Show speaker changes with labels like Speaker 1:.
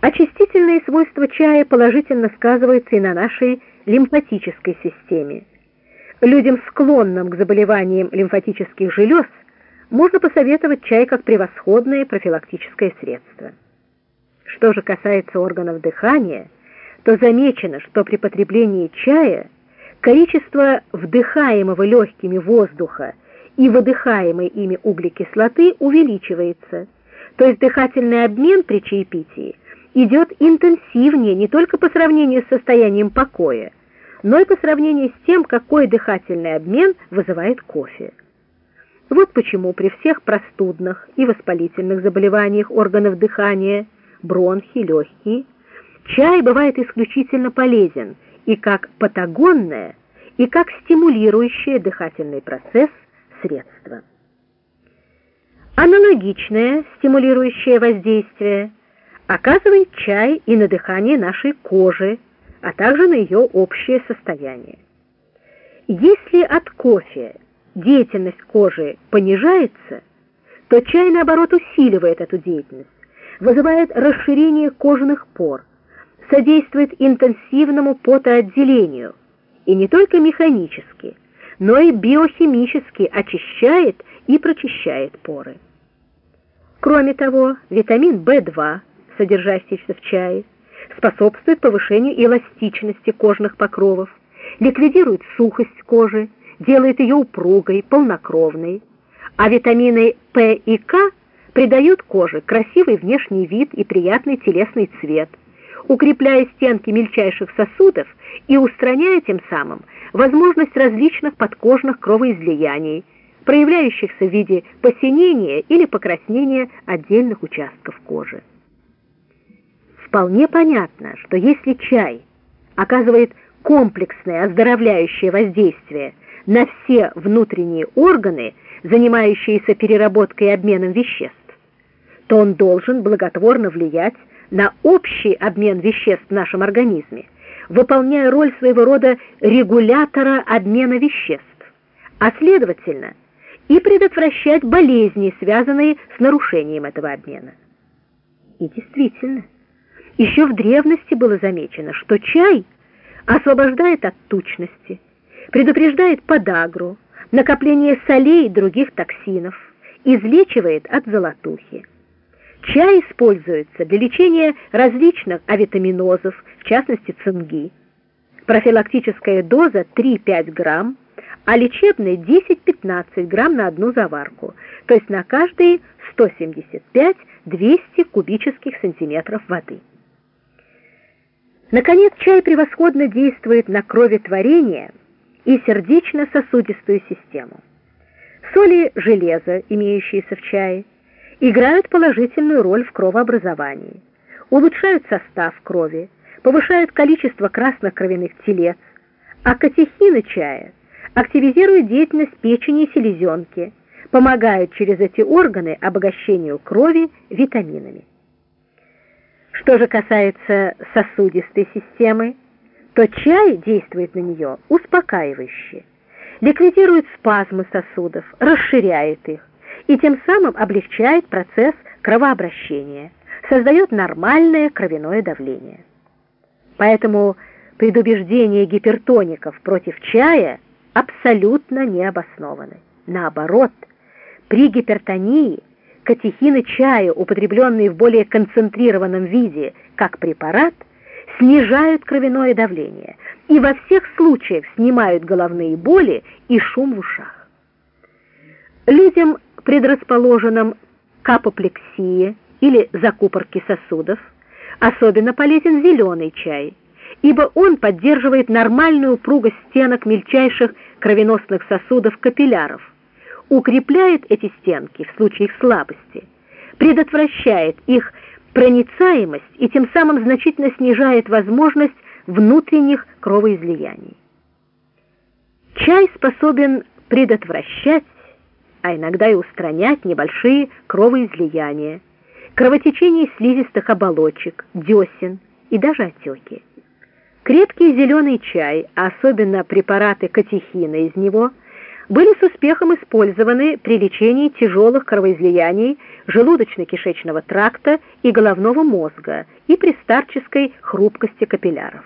Speaker 1: Очистительные свойства чая положительно сказываются и на нашей лимфатической системе. Людям, склонным к заболеваниям лимфатических желез, можно посоветовать чай как превосходное профилактическое средство. Что же касается органов дыхания, то замечено, что при потреблении чая количество вдыхаемого легкими воздуха и выдыхаемой ими углекислоты увеличивается, то есть дыхательный обмен при чаепитии идет интенсивнее не только по сравнению с состоянием покоя, но и по сравнению с тем, какой дыхательный обмен вызывает кофе. Вот почему при всех простудных и воспалительных заболеваниях органов дыхания, бронхи, легкие, чай бывает исключительно полезен и как патагонное, и как стимулирующее дыхательный процесс средство. Аналогичное стимулирующее воздействие оказывает чай и на дыхание нашей кожи, а также на ее общее состояние. Если от кофе деятельность кожи понижается, то чай, наоборот, усиливает эту деятельность, вызывает расширение кожных пор, содействует интенсивному потоотделению и не только механически, но и биохимически очищает и прочищает поры. Кроме того, витамин В2, содержащийся в чае, способствует повышению эластичности кожных покровов, ликвидирует сухость кожи, делает ее упругой, полнокровной, а витамины П и К придают коже красивый внешний вид и приятный телесный цвет, укрепляя стенки мельчайших сосудов и устраняя тем самым возможность различных подкожных кровоизлияний, проявляющихся в виде посинения или покраснения отдельных участков кожи. Вполне понятно, что если чай оказывает комплексное оздоровляющее воздействие на все внутренние органы, занимающиеся переработкой и обменом веществ, то он должен благотворно влиять на общий обмен веществ в нашем организме, выполняя роль своего рода регулятора обмена веществ, а следовательно и предотвращать болезни, связанные с нарушением этого обмена. И действительно, еще в древности было замечено, что чай освобождает от тучности, предупреждает подагру, накопление солей и других токсинов, излечивает от золотухи. Чай используется для лечения различных авитаминозов, в частности цинги. Профилактическая доза 3-5 грамм, а лечебная 10-15 грамм на одну заварку, то есть на каждые 175-200 кубических сантиметров воды. Наконец, чай превосходно действует на кроветворение и сердечно-сосудистую систему. Соли железа, имеющиеся в чае, играют положительную роль в кровообразовании, улучшают состав крови, повышают количество красных кровяных телец, а катехины чая активизируют деятельность печени и селезенки, помогают через эти органы обогащению крови витаминами. Что же касается сосудистой системы, то чай действует на нее успокаивающе, ликвидирует спазмы сосудов, расширяет их и тем самым облегчает процесс кровообращения, создает нормальное кровяное давление. Поэтому предубеждения гипертоников против чая абсолютно не обоснованы. Наоборот, при гипертонии катехины чая, употребленные в более концентрированном виде как препарат, снижают кровяное давление и во всех случаях снимают головные боли и шум в ушах. Людям, предрасположенным к апоплексии или закупорке сосудов, особенно полезен зеленый чай, ибо он поддерживает нормальную упругость стенок мельчайших кровеносных сосудов капилляров, укрепляет эти стенки в случае их слабости, предотвращает их проницаемость и тем самым значительно снижает возможность внутренних кровоизлияний. Чай способен предотвращать, а иногда и устранять небольшие кровоизлияния, кровотечение слизистых оболочек, десен и даже отеки. Крепкий зеленый чай, а особенно препараты катехина из него – были с успехом использованы при лечении тяжелых кровоизлияний желудочно-кишечного тракта и головного мозга и при старческой хрупкости капилляров.